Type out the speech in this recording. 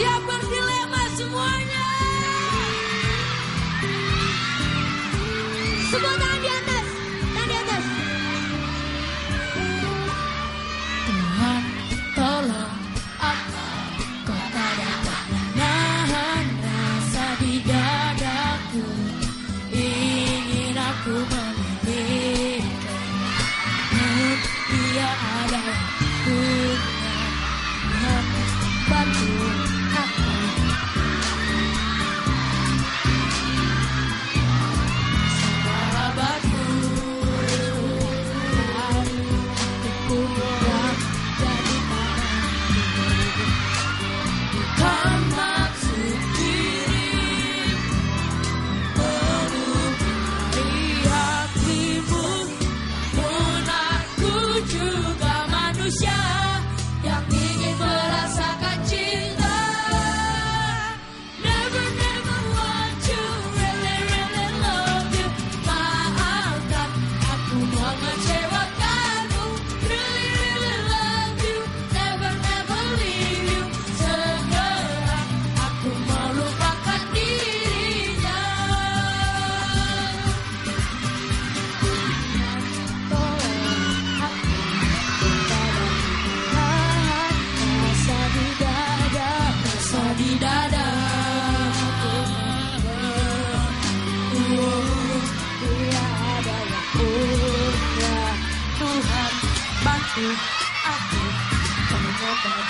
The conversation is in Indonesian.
siap berdilema semuanya. sunshine. do, I do. Tell me